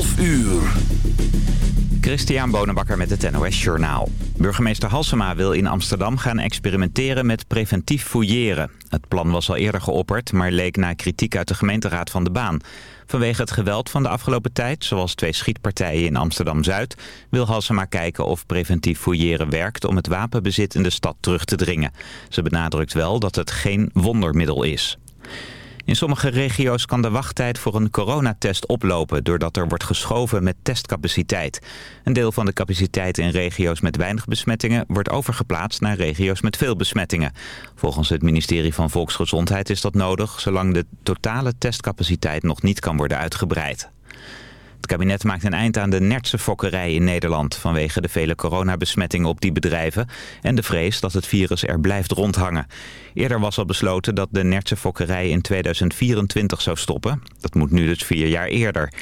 12 uur. Christian Bonenbakker met het NOS Journaal. Burgemeester Halsema wil in Amsterdam gaan experimenteren met preventief fouilleren. Het plan was al eerder geopperd, maar leek na kritiek uit de gemeenteraad van de baan. Vanwege het geweld van de afgelopen tijd, zoals twee schietpartijen in Amsterdam-Zuid... wil Halsema kijken of preventief fouilleren werkt om het wapenbezit in de stad terug te dringen. Ze benadrukt wel dat het geen wondermiddel is. In sommige regio's kan de wachttijd voor een coronatest oplopen... doordat er wordt geschoven met testcapaciteit. Een deel van de capaciteit in regio's met weinig besmettingen... wordt overgeplaatst naar regio's met veel besmettingen. Volgens het ministerie van Volksgezondheid is dat nodig... zolang de totale testcapaciteit nog niet kan worden uitgebreid. Het kabinet maakt een eind aan de nertse fokkerij in Nederland... vanwege de vele coronabesmettingen op die bedrijven... en de vrees dat het virus er blijft rondhangen. Eerder was al besloten dat de nertse fokkerij in 2024 zou stoppen. Dat moet nu dus vier jaar eerder.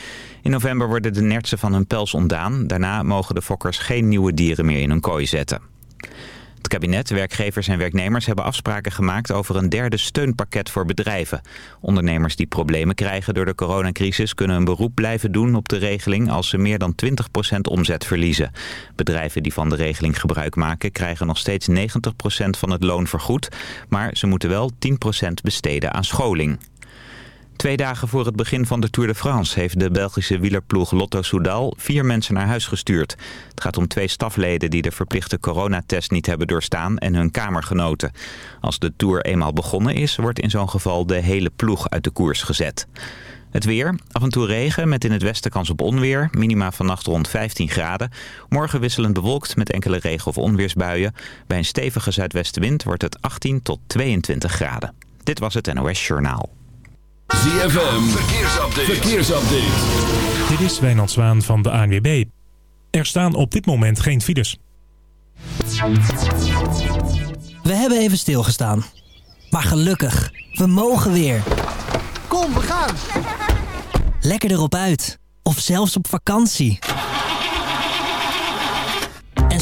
In november worden de nertsen van hun pels ontdaan. Daarna mogen de fokkers geen nieuwe dieren meer in hun kooi zetten. Het kabinet, werkgevers en werknemers hebben afspraken gemaakt over een derde steunpakket voor bedrijven. Ondernemers die problemen krijgen door de coronacrisis kunnen een beroep blijven doen op de regeling als ze meer dan 20% omzet verliezen. Bedrijven die van de regeling gebruik maken krijgen nog steeds 90% van het loon vergoed, maar ze moeten wel 10% besteden aan scholing. Twee dagen voor het begin van de Tour de France heeft de Belgische wielerploeg Lotto Soudal vier mensen naar huis gestuurd. Het gaat om twee stafleden die de verplichte coronatest niet hebben doorstaan en hun kamergenoten. Als de Tour eenmaal begonnen is, wordt in zo'n geval de hele ploeg uit de koers gezet. Het weer, af en toe regen met in het westen kans op onweer. Minima vannacht rond 15 graden. Morgen wisselend bewolkt met enkele regen- of onweersbuien. Bij een stevige zuidwestenwind wordt het 18 tot 22 graden. Dit was het NOS Journaal. ZFM, verkeersupdate. verkeersupdate. Dit is Wijnand Zwaan van de ANWB. Er staan op dit moment geen files. We hebben even stilgestaan. Maar gelukkig, we mogen weer. Kom, we gaan! Lekker erop uit. Of zelfs op vakantie.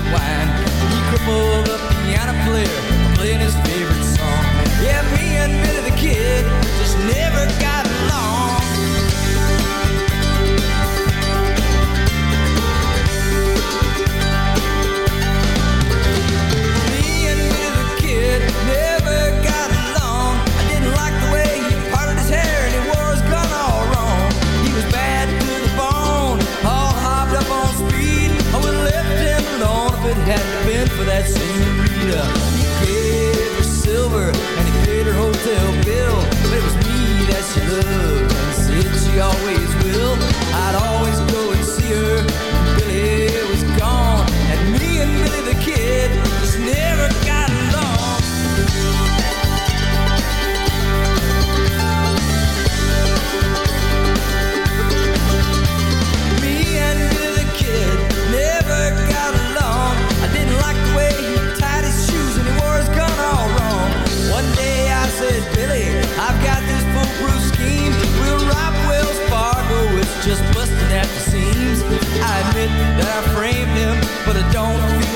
red wine. He crippled a piano player, playing his favorite song. Yeah, me and Billy the Kid just never got that senorita. He gave her silver and he paid her hotel bill. But it was me that she loved and said she always will. I'd always go and see her.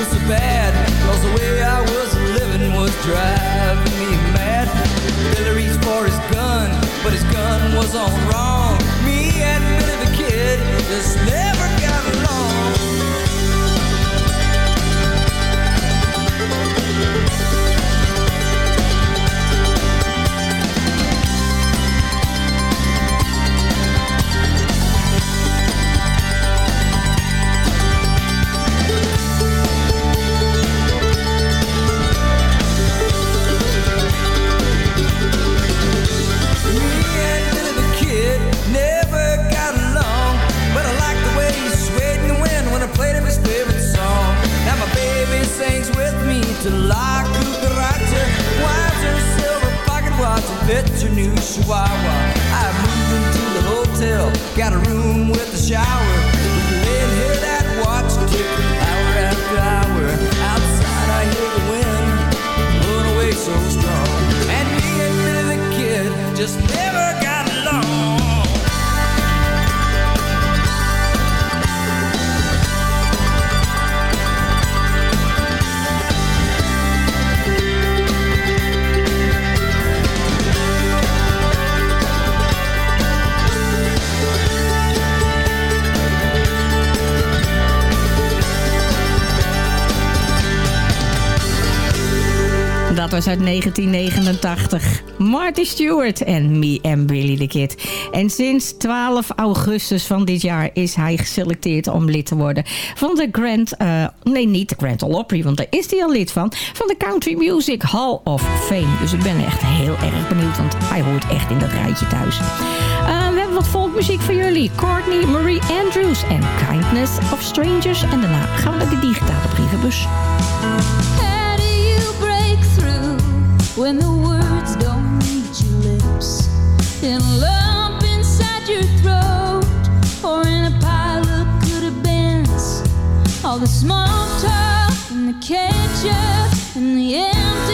so bad. Cause the way I was living was driving me mad. Billy reached for his gun, but his gun was all wrong. Me and Billy the Kid just uit 1989. Marty Stewart en Me and Billy the Kid. En sinds 12 augustus van dit jaar is hij geselecteerd om lid te worden van de Grand... Uh, nee, niet de Grand Ole Opry, want daar is hij al lid van. Van de Country Music Hall of Fame. Dus ik ben echt heel erg benieuwd, want hij hoort echt in dat rijtje thuis. Uh, we hebben wat volkmuziek voor jullie. Courtney Marie Andrews en Kindness of Strangers. En daarna gaan we naar de digitale brievenbus. When the words don't reach your lips in lump inside your throat or in a pile of good events all the small talk and the ketchup and the empty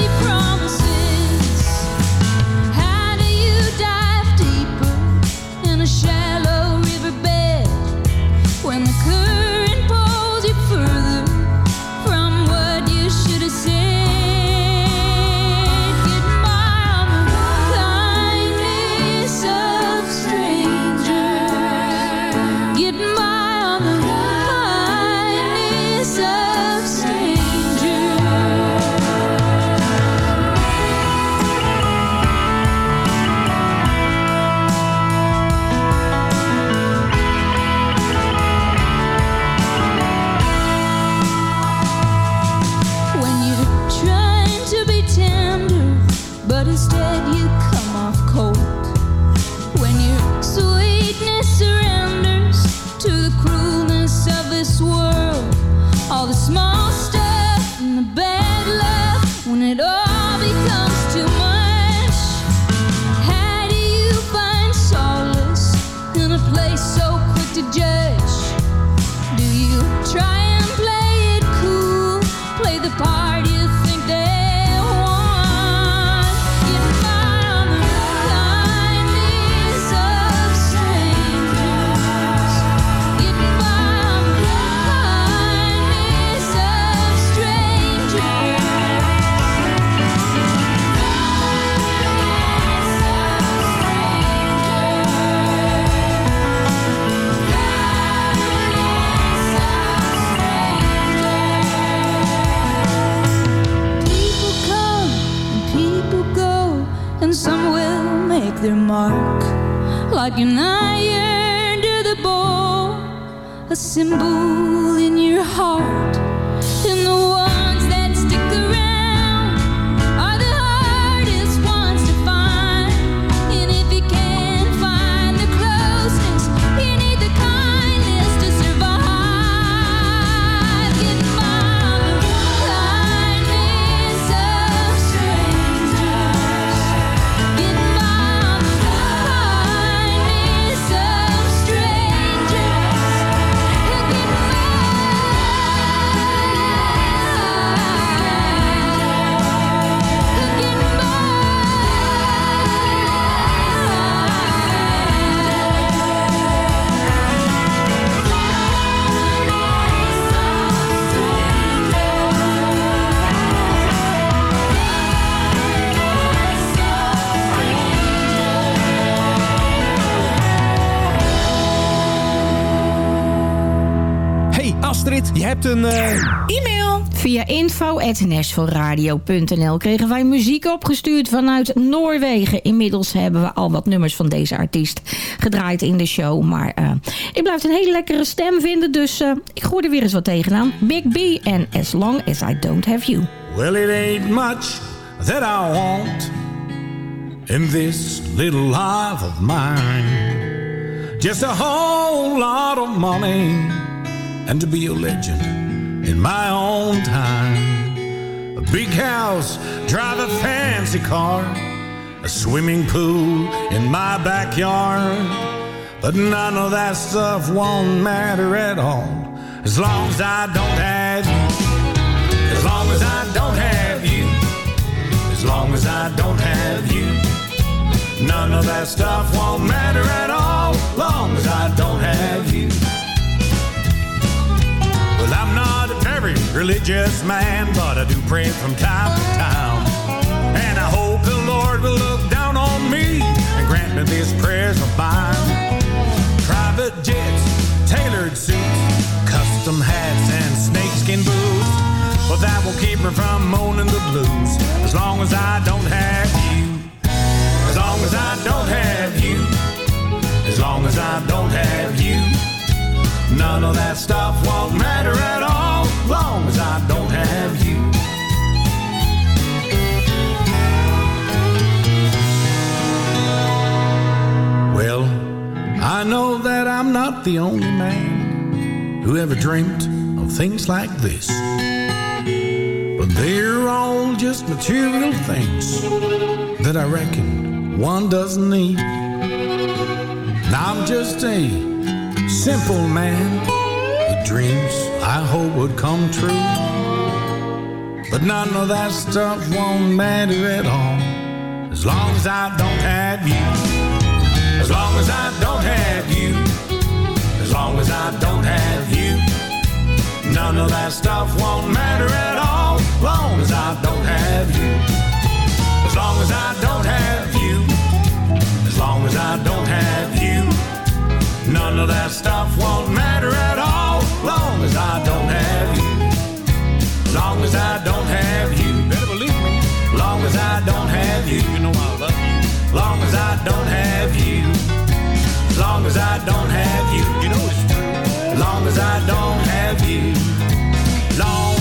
Via info.nashvilleradio.nl kregen wij muziek opgestuurd vanuit Noorwegen. Inmiddels hebben we al wat nummers van deze artiest gedraaid in de show. Maar eh, ik blijf een hele lekkere stem vinden, dus eh, ik gooi er weer eens wat tegenaan. Big B en As Long As I Don't Have You. Well, it ain't much that I want in this little life of mine. Just a whole lot of money and to be a legend in my own time. A big house, drive a fancy car, a swimming pool in my backyard. But none of that stuff won't matter at all as long as I don't have you. As long as I don't have you. As long as I don't have you. None of that stuff won't matter at all long as I religious man, but I do pray from time to time. And I hope the Lord will look down on me and grant me these prayers of mine. Private jets, tailored suits, custom hats, and snakeskin boots. Well, that will keep me from moaning the blues as long as I don't have you. As long as I don't have you. As long as I don't have you. None of that stuff won't matter at all. Long as I don't have you. Well, I know that I'm not the only man who ever dreamt of things like this. But they're all just material things that I reckon one doesn't need. I'm just a simple man dreams I hope would come true. But none of that stuff won't matter at all as long as I don't have you. As long as I don't have you. As long as I don't have you. None of that stuff won't matter at all long as I don't have you. As long as I don't have you. As long as I don't have you. None of that stuff won't matter at all long as I don't have you. Long as I don't have you. Better believe me. Long as I don't have you. You know I love you. Long as I don't have you. Long as I don't have you. You know it's true. Long as I don't have you. Long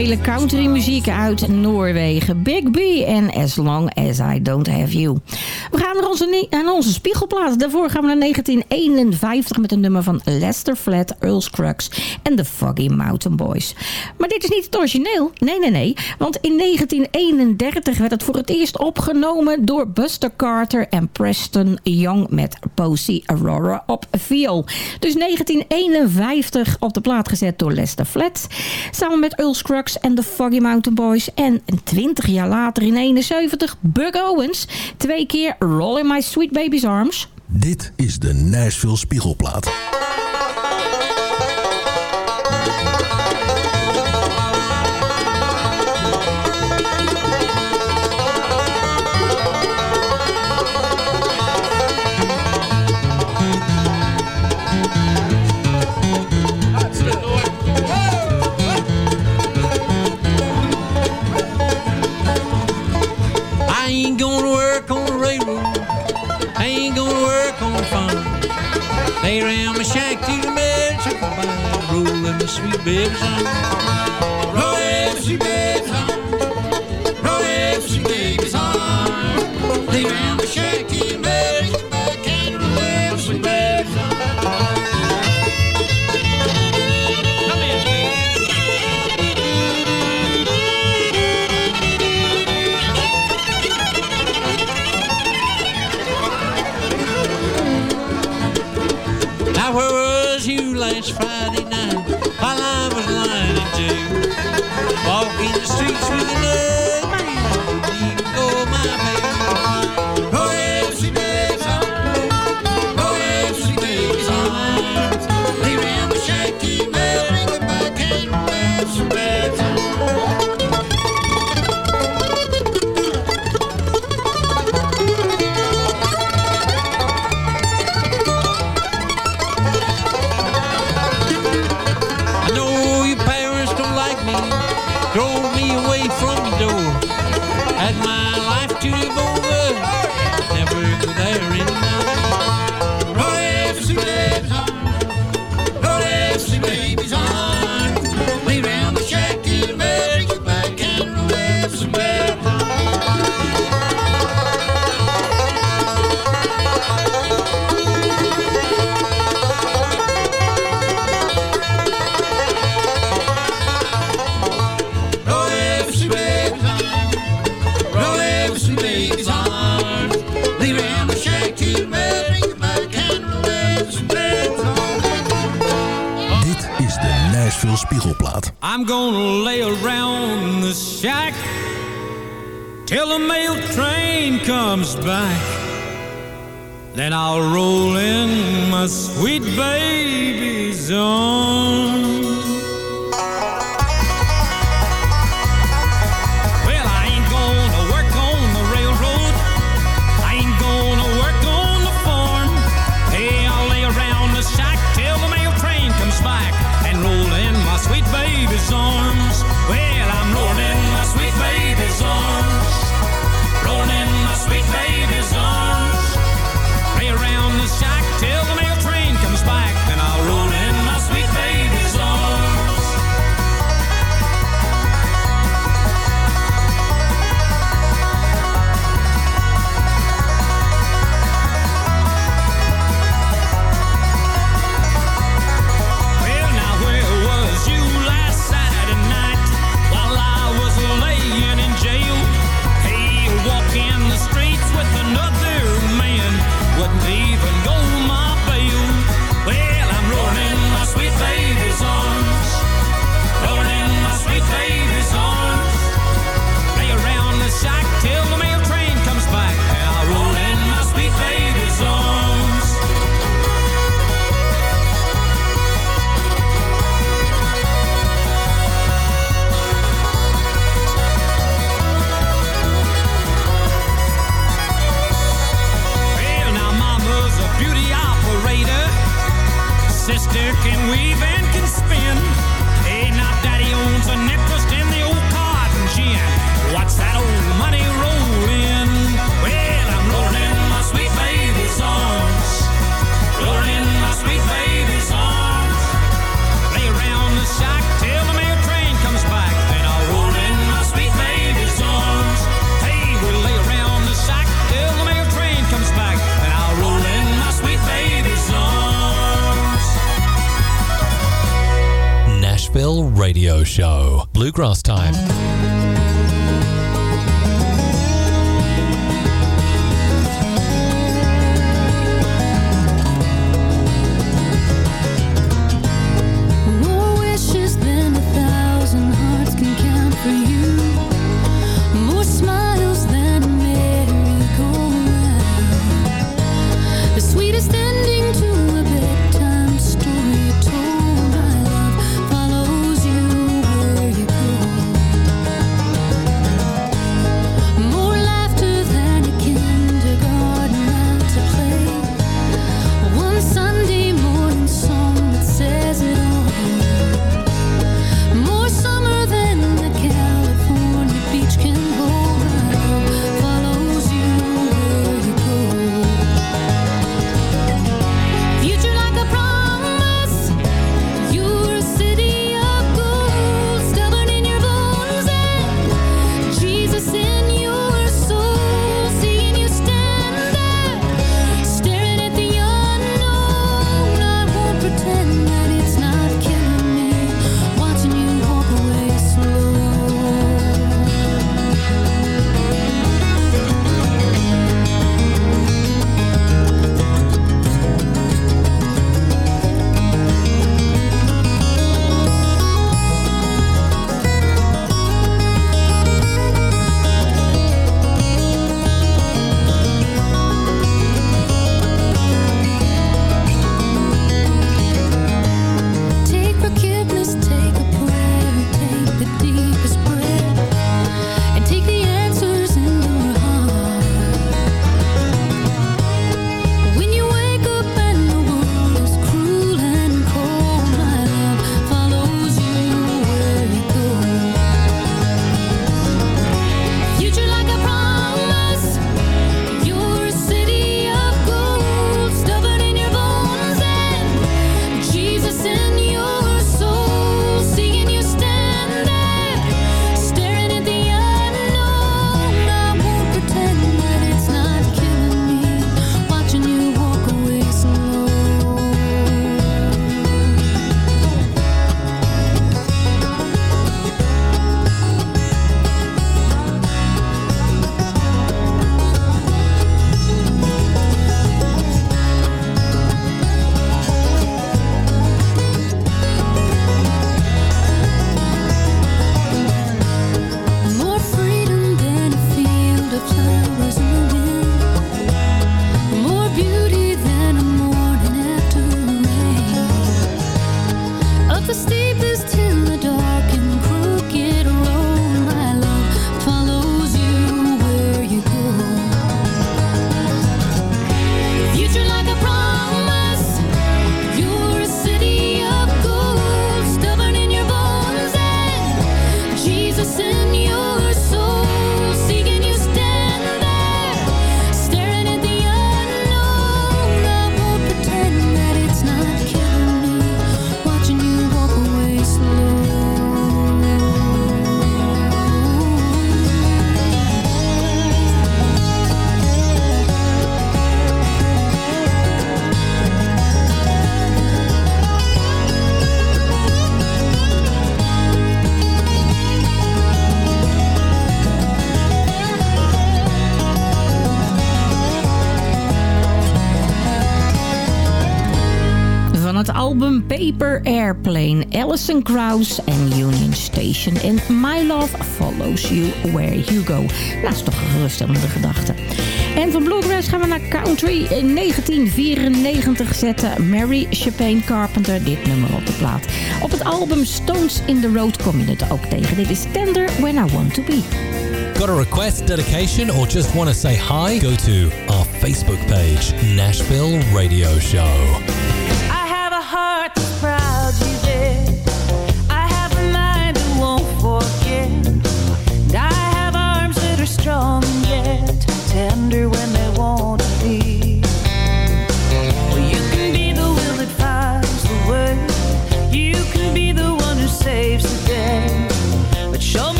Traditionele countrymuziek uit Noorwegen. Big B en As Long As I Don't Have You. Gaan naar onze, naar onze spiegelplaat. Daarvoor gaan we naar 1951 met een nummer van Lester Flat, Earl Scruggs en The Foggy Mountain Boys. Maar dit is niet het origineel. Nee, nee, nee. Want in 1931 werd het voor het eerst opgenomen door Buster Carter en Preston Young met Posey Aurora op viool. Dus 1951 op de plaat gezet door Lester Flat. Samen met Earl Scruggs en The Foggy Mountain Boys. En 20 jaar later in 71 Bug Owens. Twee keer Roll in My Sweet Baby's Arms. Dit is de Nashville Spiegelplaat. My sweet baby's on. Lay around my shack to the sweet baby's on. Come in, baby. Now where was you last Friday night Walking the till the mail train comes back. Then I'll roll in my sweet baby's arms. Alison Krauss en Union Station. En My Love Follows You Where You Go. Dat is toch een geruststellende gedachte. En van Bluegrass gaan we naar Country. In 1994 zette Mary Chapin Carpenter dit nummer op de plaat. Op het album Stones in the Road kom je het ook tegen. Dit is Tender When I Want To Be. Got a request, dedication, or just want to say hi? Go to our Facebook page, Nashville Radio Show.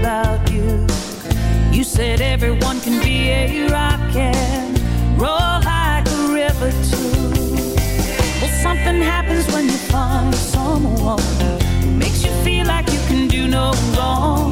About you. You said everyone can be a rock and roll like a river too. Well, something happens when you find someone who makes you feel like you can do no wrong.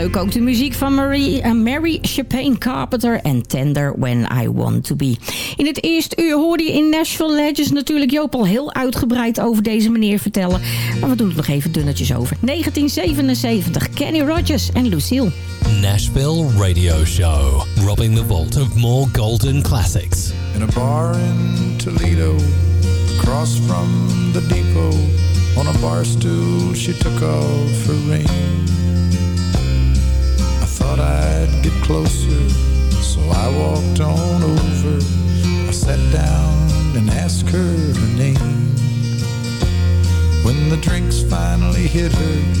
Leuk ook de muziek van Marie, eh, Mary Chapin Carpenter en Tender When I Want To Be. In het eerste uur hoorde je in Nashville Legends natuurlijk Joop al heel uitgebreid over deze meneer vertellen. Maar we doen het nog even dunnetjes over. 1977, Kenny Rogers en Lucille. Nashville Radio Show, robbing the vault of more golden classics. In a bar in Toledo, across from the depot, on a bar stool she took off her ring. Thought I'd get closer, so I walked on over. I sat down and asked her her name. When the drinks finally hit her,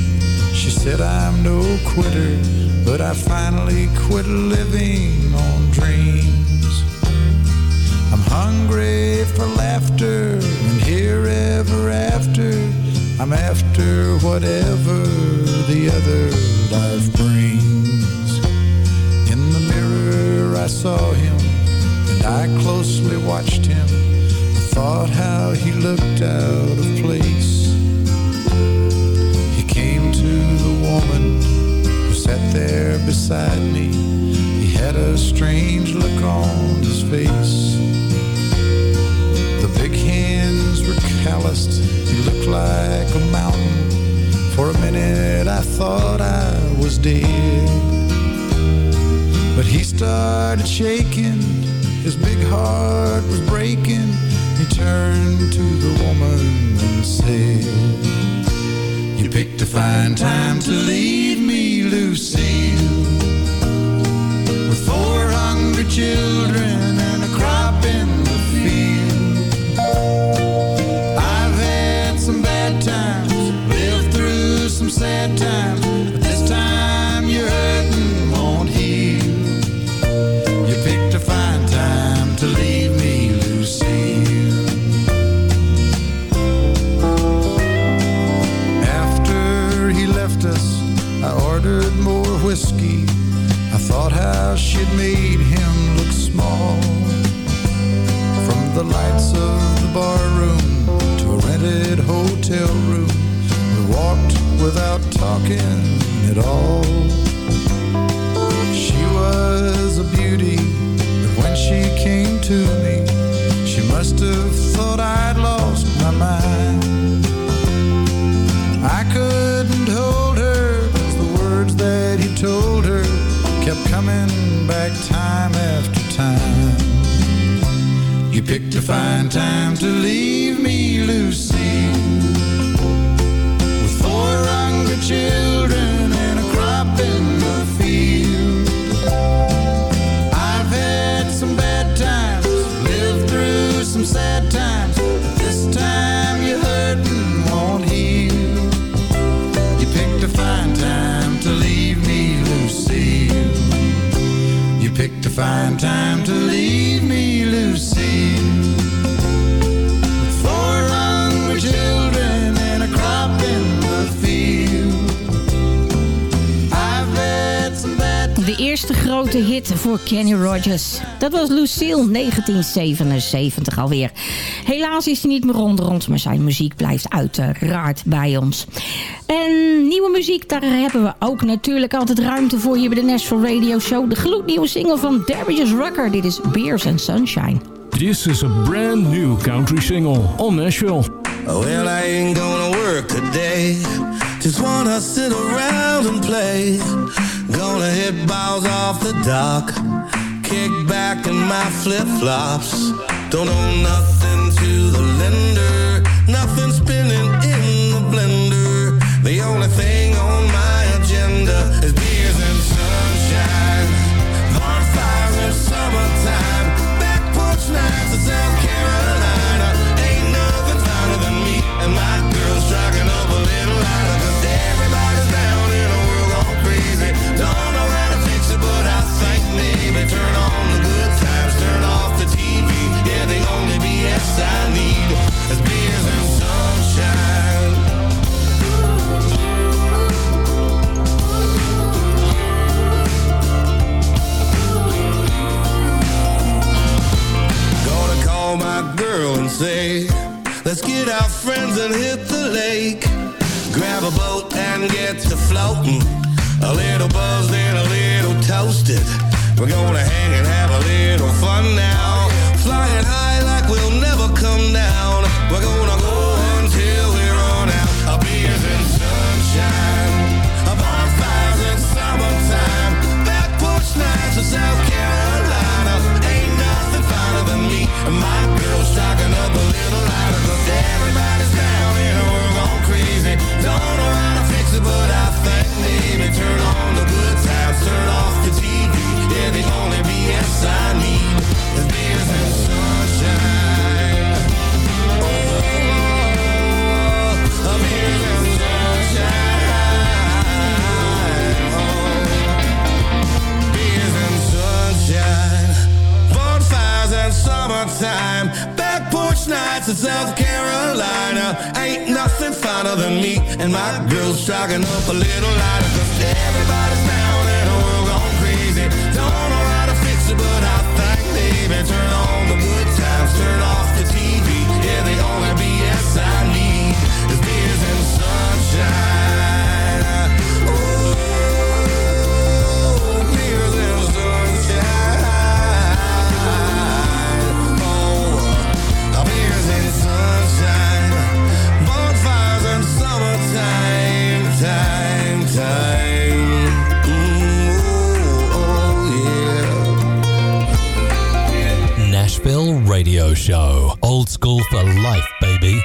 she said I'm no quitter, but I finally quit living on dreams. I'm hungry for laughter and here ever after. I'm after whatever the other life brings. Saw him and I closely watched him. I thought how he looked out of place. He came to the woman who sat there beside me. He had a strange look on his face. The big hands were calloused. He looked like a mountain. For a minute I thought I was dead. But he started shaking. His big heart was breaking. He turned to the woman and said, You picked a fine time to leave me, Lucille. With four hungry children of the bar room to a rented hotel room. We walked without talking at all. She was a beauty, but when she came to me, she must have thought I'd lost my mind. Picked time to leave me, Lucy. Kenny Rogers. Dat was Lucille 1977 alweer. Helaas is hij niet meer onder ons, maar zijn muziek blijft uiteraard bij ons. En nieuwe muziek, daar hebben we ook natuurlijk altijd ruimte voor hier bij de Nashville Radio Show. De gloednieuwe single van Darius Rucker. Dit is Beers and Sunshine. This is a brand new country single on Nashville. Well, I ain't gonna work today. Just wanna sit around and play. Gonna hit balls off the dock. Kick back in my flip flops. Don't owe nothing to the lender. Nothing spinning in the blender. The only thing I need beers and sunshine. Gonna call my girl and say, let's get our friends and hit the lake. Grab a boat and get to floating. A little buzzed and a little toasted. We're gonna hang and have a little fun now. Flying high like we'll never come down. We're gonna go until we run out. Our beers and sunshine. Our bonfires in summertime. Back porch nights in South Carolina. Ain't nothing finer than me and my girl striking up a little lighter. Cause everybody's down in a world gone crazy. Don't know how to fix it, but I think maybe turn on the good times, turn off the TV. Yeah, the only BS I need is beers and summertime. Back porch nights in South Carolina. Ain't nothing finer than me and my girls striking up a little lighter. Cause everybody's down in a world gone crazy. Don't know how to fix it, but I think maybe turn on the good times, turn off Show. Old school for life, baby.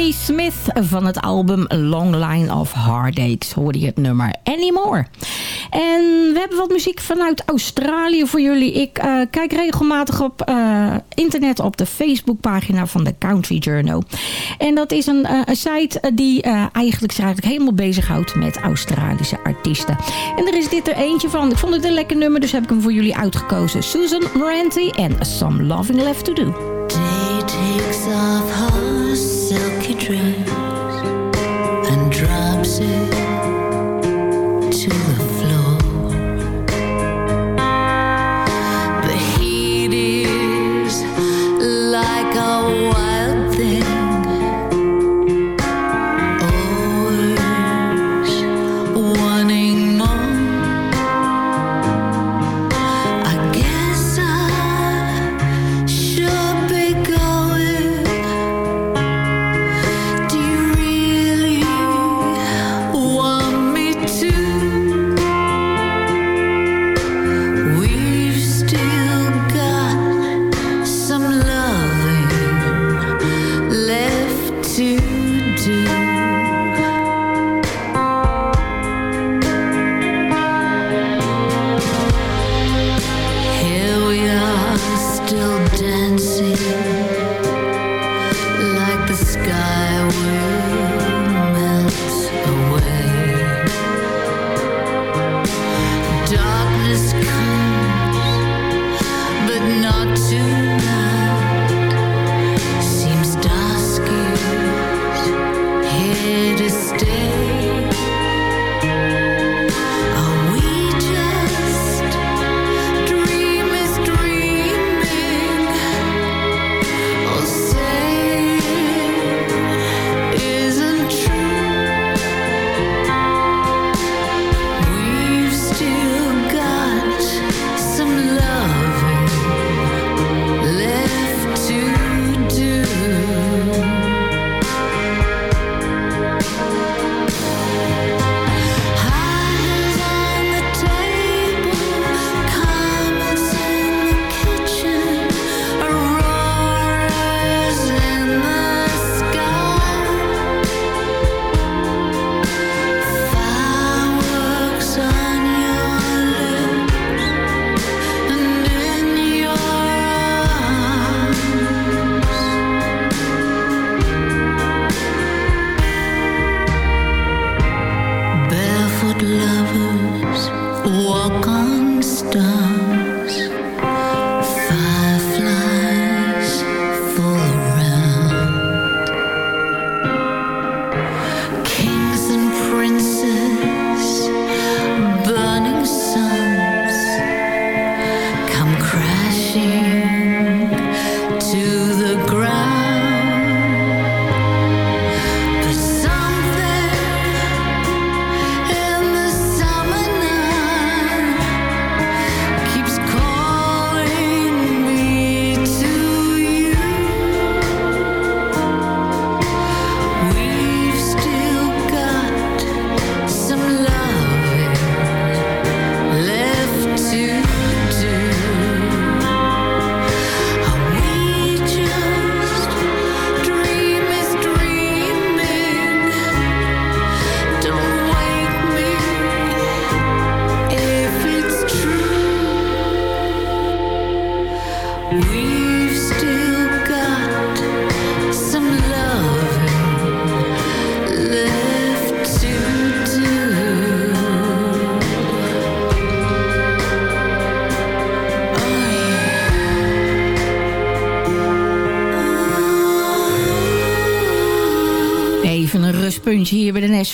Smith van het album Long Line of Heartaches. Hoorde je het nummer Anymore. En we hebben wat muziek vanuit Australië voor jullie. Ik uh, kijk regelmatig op uh, internet op de Facebookpagina van de Country Journal. En dat is een, een site die eigenlijk zich eigenlijk helemaal bezighoudt met Australische artiesten. En er is dit er eentje van. Ik vond het een lekker nummer, dus heb ik hem voor jullie uitgekozen. Susan Moranti en Some Loving Left to Do. Day takes off her 追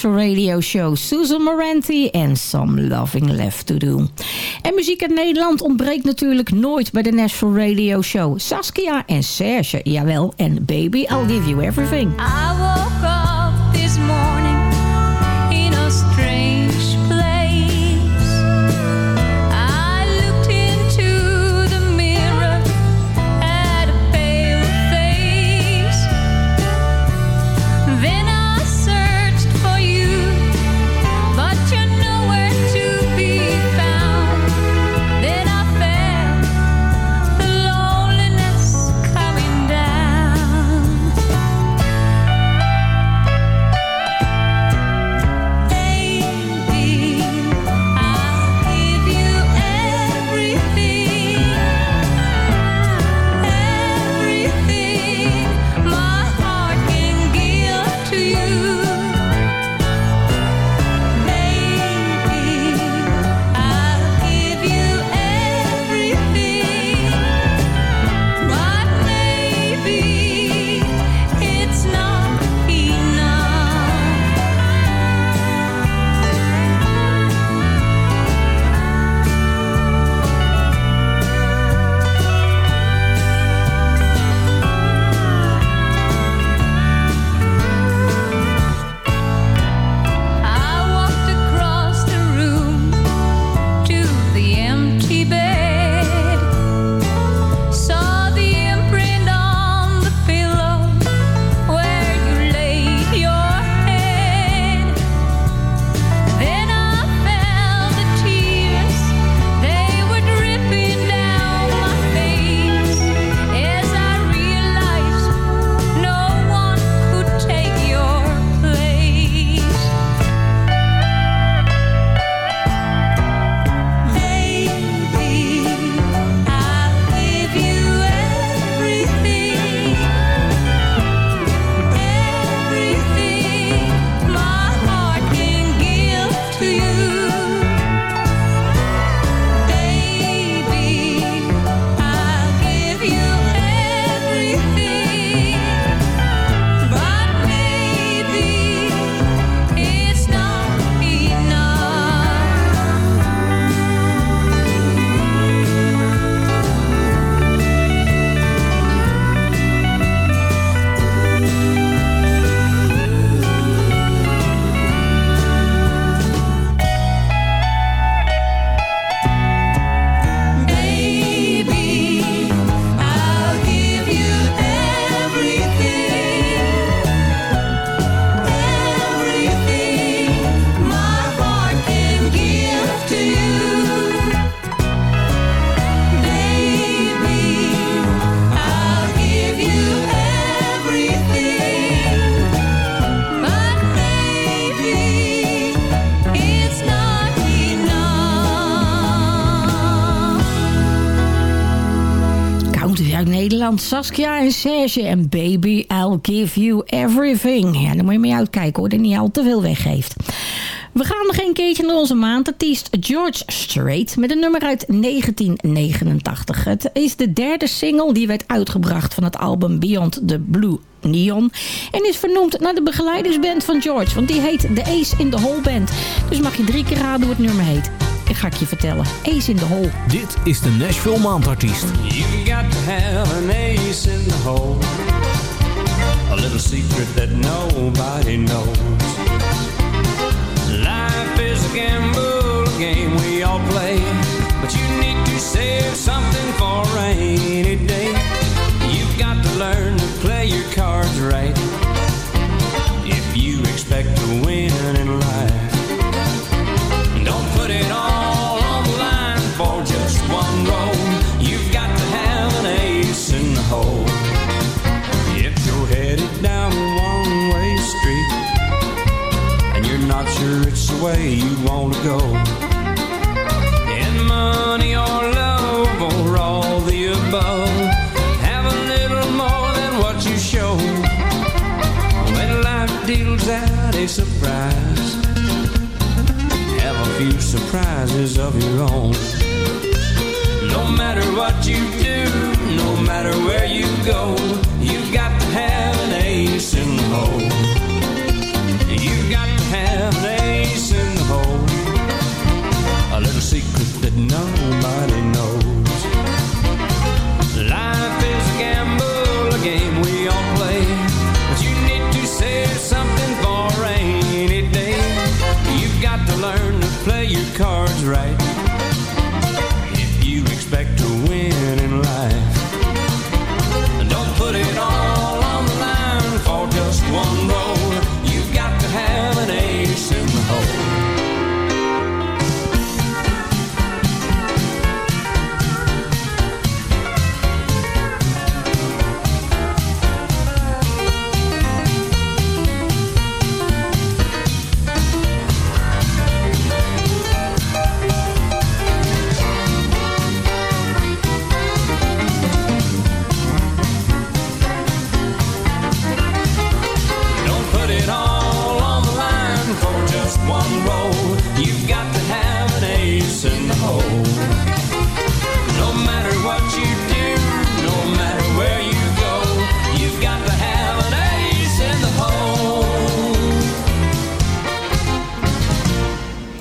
Radio Show. Susan Moranti en Some Loving Left to Do. En muziek uit Nederland ontbreekt natuurlijk nooit bij de National Radio Show. Saskia en Serge, jawel. En Baby, I'll Give You Everything. Saskia en Serge en Baby, I'll give you everything. Ja, daar moet je mee uitkijken hoor, dat niet al te veel weggeeft. We gaan nog een keertje naar onze maandartiest George Strait met een nummer uit 1989. Het is de derde single die werd uitgebracht van het album Beyond the Blue Neon. En is vernoemd naar de begeleidersband van George, want die heet The Ace in the Hole Band. Dus mag je drie keer raden hoe het nummer heet. Ik ga ik je vertellen. Ace in the Hole. Dit is de Nashville Maandartiest. You got to have an ace in the hole. A little secret that nobody knows. Life is a gamble, a game we all play. But you need to save something for a rainy day. You've got to learn to play your cards right. If you expect to win in way you want to go, in money or love or all the above, have a little more than what you show. When life deals out a surprise have a few surprises of your own. No matter what you do, no matter where you go,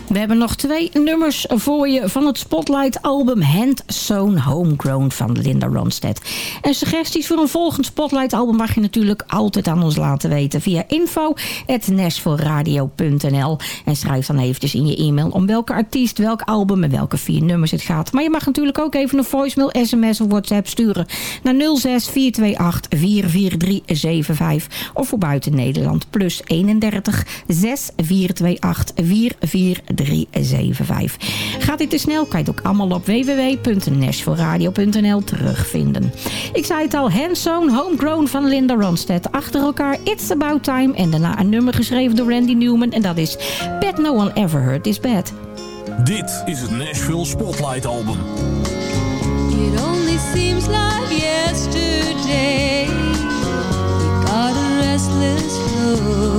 We hebben nog twee nummers voor je van het Spotlight-album Hand Sewn Homegrown van Linda Ronstadt. En suggesties voor een volgend Spotlight-album mag je natuurlijk altijd aan ons laten weten via info.nashvilleradio.nl en schrijf dan eventjes in je e-mail om welke artiest, welk album en welke vier nummers het gaat. Maar je mag natuurlijk ook even een voicemail, sms of WhatsApp sturen naar 06 428 44375 of voor buiten Nederland plus 31 6 428 44375. Gaat dit te snel, kan je het ook allemaal op www.nashvilleradio.nl terugvinden. Ik zei het al, Handsome Homegrown van Linda Ronstadt. Achter elkaar It's About Time en daarna een nummer geschreven door Randy Newman en dat is Bad No One Ever Heard This Bad. Dit is het Nashville Spotlight Album. It only seems like yesterday you got a restless look.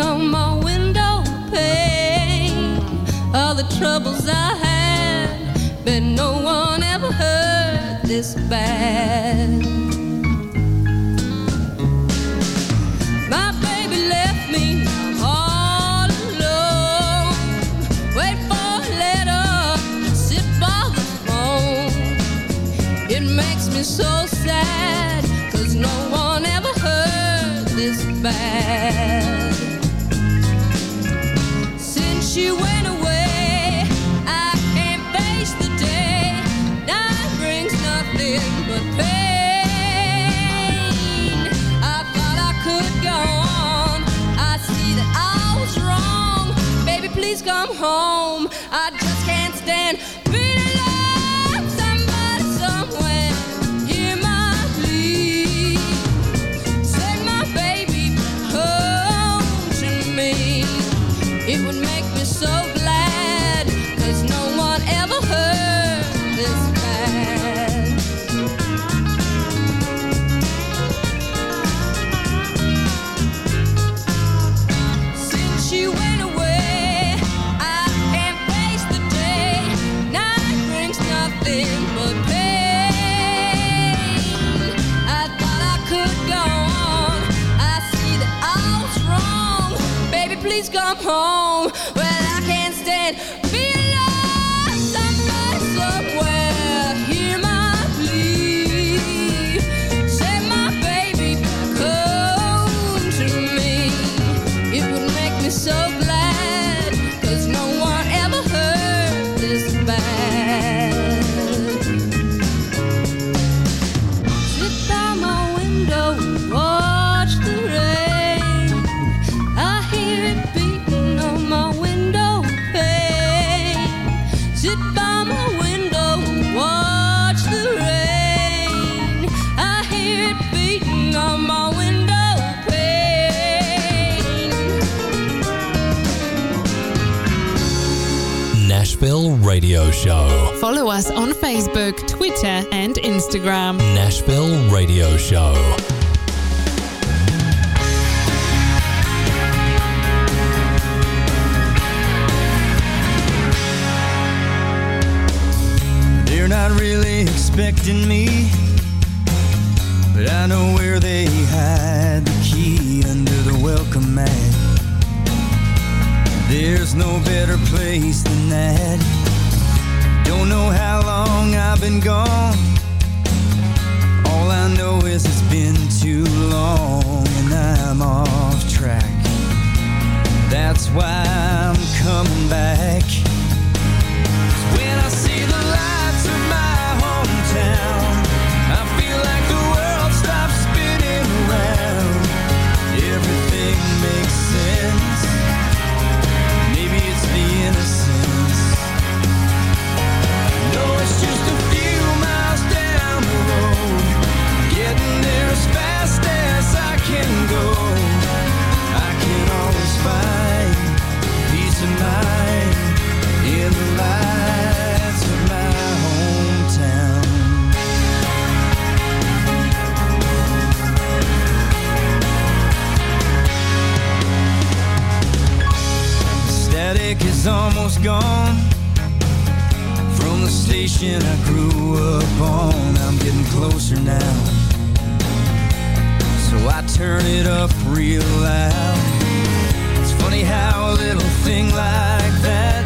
on my window pane. All the troubles I had, but no one ever heard this bad. you wait is bad. Radio Show. Follow us on Facebook, Twitter, and Instagram. Nashville Radio Show. They're not really expecting me been gone All I know is it's been too long. almost gone. From the station I grew up on. I'm getting closer now. So I turn it up real loud. It's funny how a little thing like that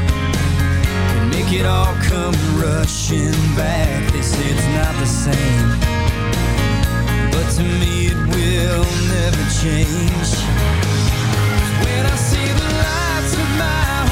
Can make it all come rushing back. They say it's not the same. But to me it will never change. When I see the lights of my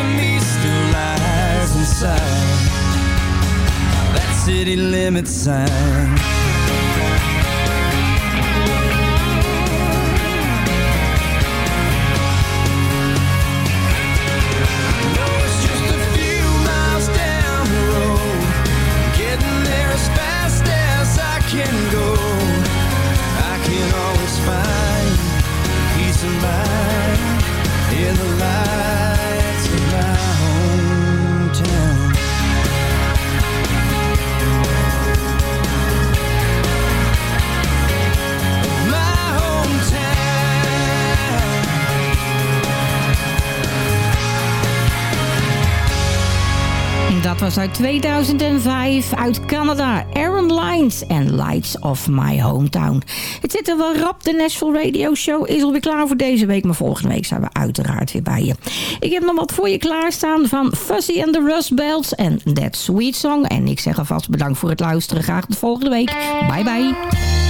to me still lies inside. That city limit sign was uit 2005 uit Canada. Aaron Lines en Lights of My Hometown. Het zit er wel rap. De Nashville Radio Show is alweer klaar voor deze week. Maar volgende week zijn we uiteraard weer bij je. Ik heb nog wat voor je klaarstaan van Fuzzy and the Rust Bells en That Sweet Song. En ik zeg alvast bedankt voor het luisteren. Graag de volgende week. Bye bye.